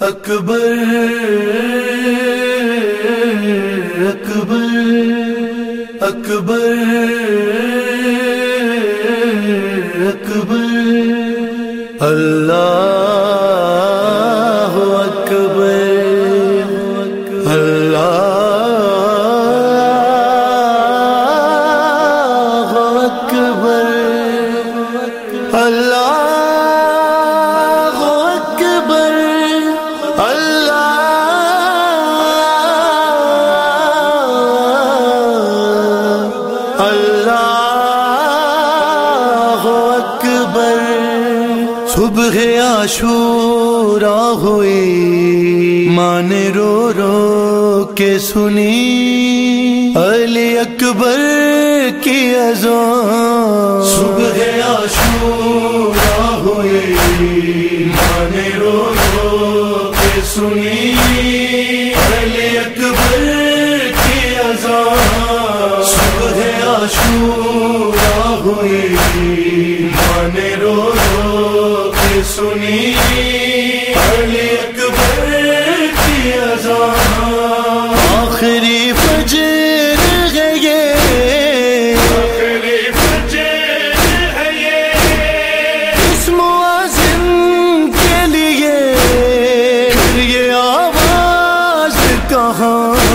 اکبر اکبر اکبر اکبر۔ اللہ عاشورا ہوئی مان رو رو کے سنی۔ علی اکبر کی ازان صبح عاشورا ہوئی مان رو رو کے سنی۔ علی اکبر کی ازان صبح عاشورا ہوئی مان رو رو سنی علی اکبر کی ازان آخری فجر ہے یہ۔ آخری فجر ہے یہ۔ اس معظم کے لیے یہ آواز کہاں؟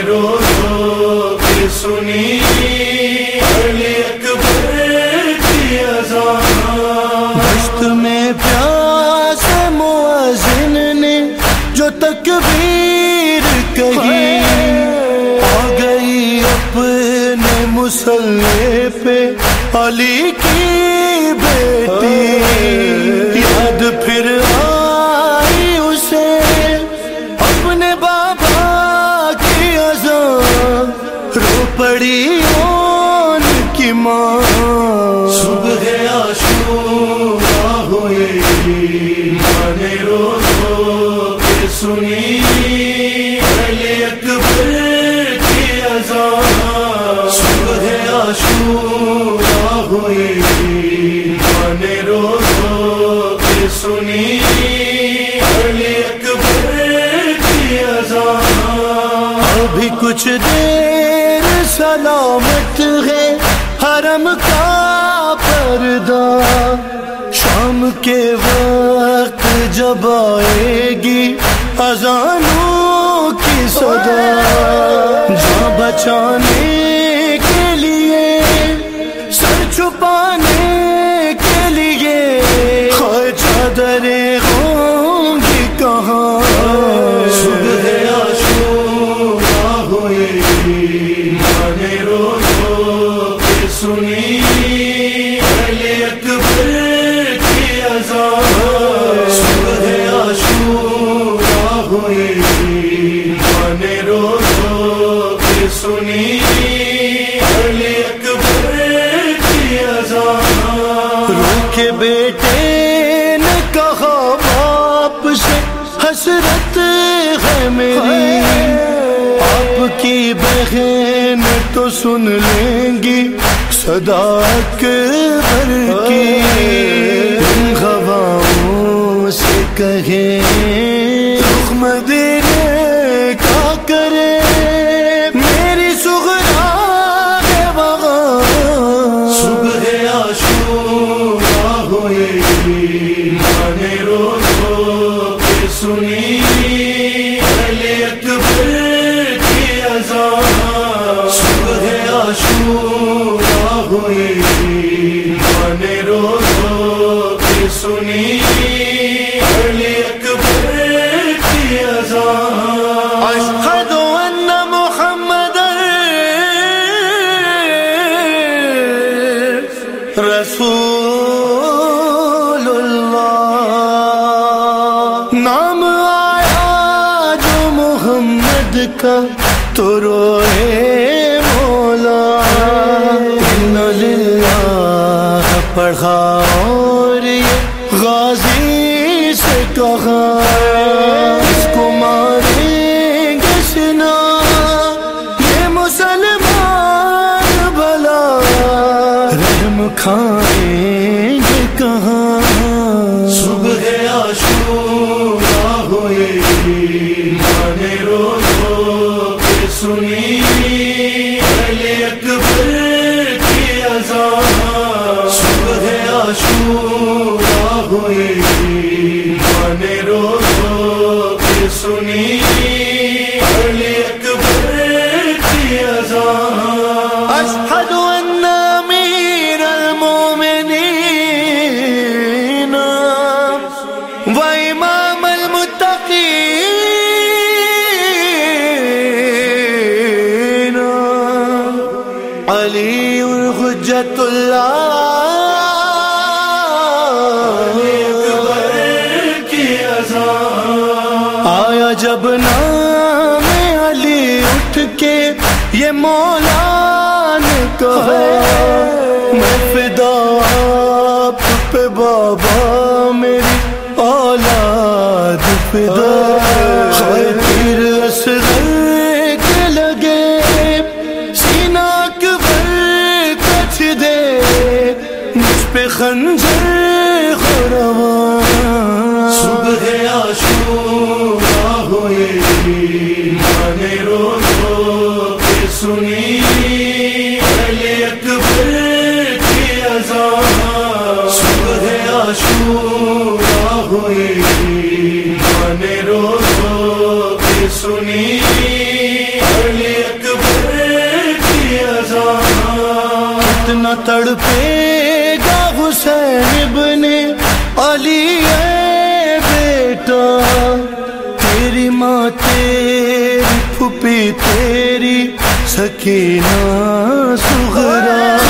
رو رو کے سنی علی اکبر کی ازان مشت میں پیاس نے جو تکبیر کہی۔ آ گئی اپنے مسلح پہ علی کی بیٹی۔ یاد پھر ہوئی رو رو کے سنی اکبر کی ازاں صبح عاشورا ہوئی رو رو کے سنی علی ابھی کچھ دیر سلامت ہے حرم کا پردہ۔ شام کے وقت جب آئے گی اذانوں کی صدا جہاں بچانے کے لیے سر چھپانے آنکھیں نہ تو سن لیں گی صدا اکبر کی۔ غواؤں سے کہیں رخ مدینے کا تو روئے مولا للہ پڑھا اور غازی سے کہا اس مسلمان بھلا رحم مانے رو رو کے سنی علی اکبر کی اذان۔ ان امیر و امام المتقین۔ علی اللہ میں فدا سنی اتنا تڑپے گا حسین ابن علی، اے بیٹا، تیری ماں تیری پھپی تیری سکینہ سغرا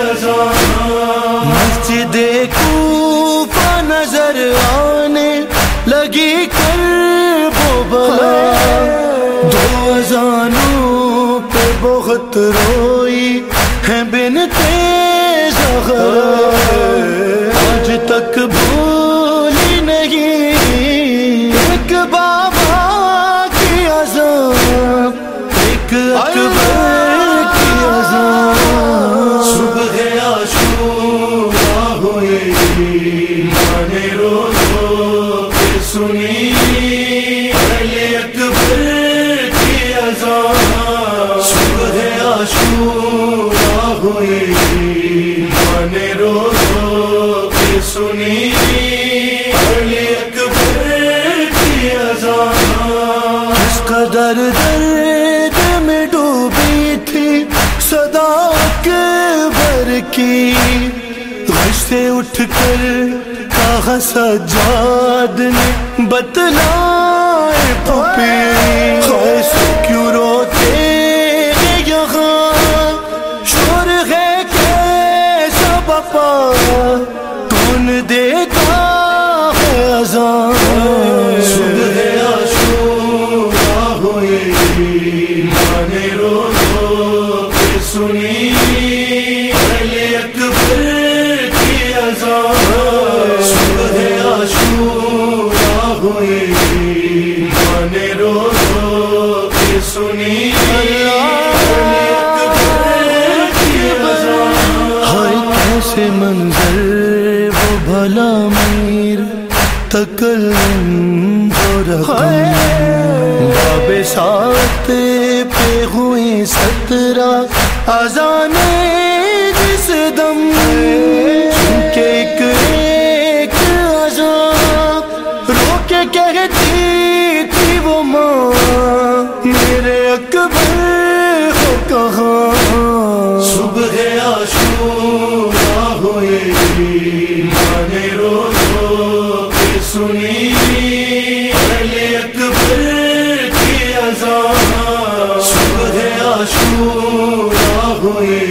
اذان مسجد کوفہ نظر آنے لگی ایک اکبر کی اذان صبح عاشورا ہوئے مانے رو رو کے سنی اکبر کی اذان صبح عاشورا ہوئے مانے رو رو کے سنی اٹھ کہا سجاد نے بتلائے پپی خواہش کیوں روتے ہیں یہاں؟ شور ہے کیسا بپا کون دیتا ہے اذان؟ صبح عاشورا ہوئے کیسے منظر، وہ بھلا میر تکلم رقم۔ باب ساتھ پہ ہوئی سترہ آزانے جس دم۔ چونکہ ایک ایک آزان رو کے کہتی تھی وہ ماں۔ میرے اکبر کہاں ہوئے